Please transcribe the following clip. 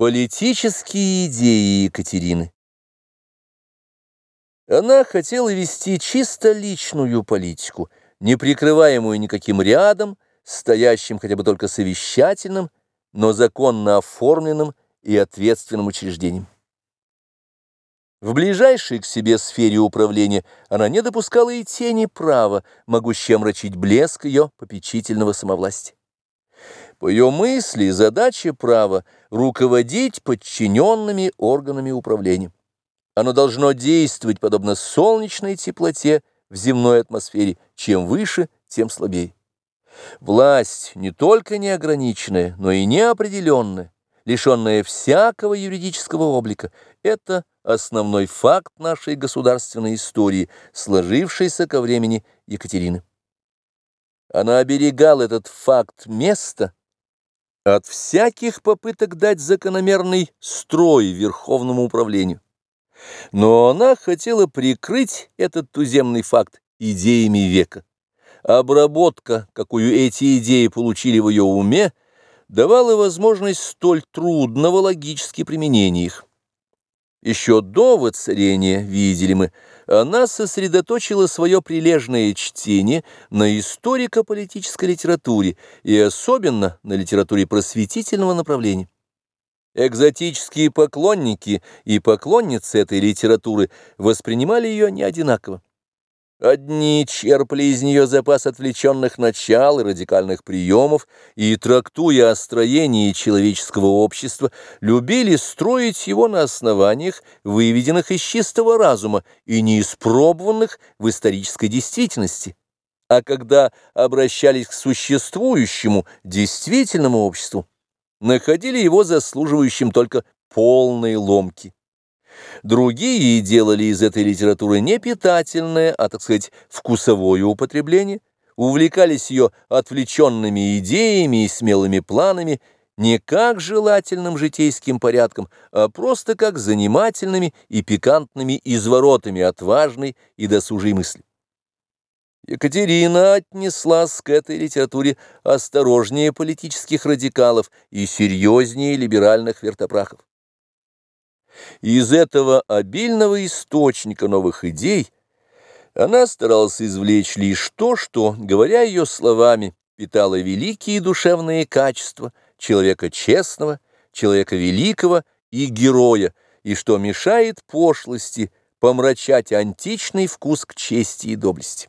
Политические идеи Екатерины Она хотела вести чисто личную политику, не прикрываемую никаким рядом, стоящим хотя бы только совещательным, но законно оформленным и ответственным учреждением. В ближайшей к себе сфере управления она не допускала и тени права, могущей омрачить блеск ее попечительного самовластия. По ее мысли, задача права – руководить подчиненными органами управления. Оно должно действовать подобно солнечной теплоте в земной атмосфере. Чем выше, тем слабее. Власть не только неограниченная, но и неопределенная, лишенная всякого юридического облика – это основной факт нашей государственной истории, сложившейся ко времени Екатерины. Она оберегала этот факт места – от всяких попыток дать закономерный строй Верховному управлению. Но она хотела прикрыть этот туземный факт идеями века. Обработка, какую эти идеи получили в ее уме, давала возможность столь трудного логически применения их. Еще до воцарения, видели мы, она сосредоточила свое прилежное чтение на историко-политической литературе и особенно на литературе просветительного направления. Экзотические поклонники и поклонницы этой литературы воспринимали ее не одинаково. Одни черпали из нее запас отвлеченных начал и радикальных приемов, и, трактуя о строении человеческого общества, любили строить его на основаниях, выведенных из чистого разума и неиспробованных в исторической действительности. А когда обращались к существующему, действительному обществу, находили его заслуживающим только полной ломки. Другие делали из этой литературы не питательное, а, так сказать, вкусовое употребление, увлекались ее отвлеченными идеями и смелыми планами, не как желательным житейским порядком, а просто как занимательными и пикантными изворотами отважной и досужей мысли. Екатерина отнеслась к этой литературе осторожнее политических радикалов и серьезнее либеральных вертопрахов. Из этого обильного источника новых идей она старалась извлечь лишь то, что, говоря ее словами, питало великие душевные качества человека честного, человека великого и героя, и что мешает пошлости помрачать античный вкус к чести и доблести.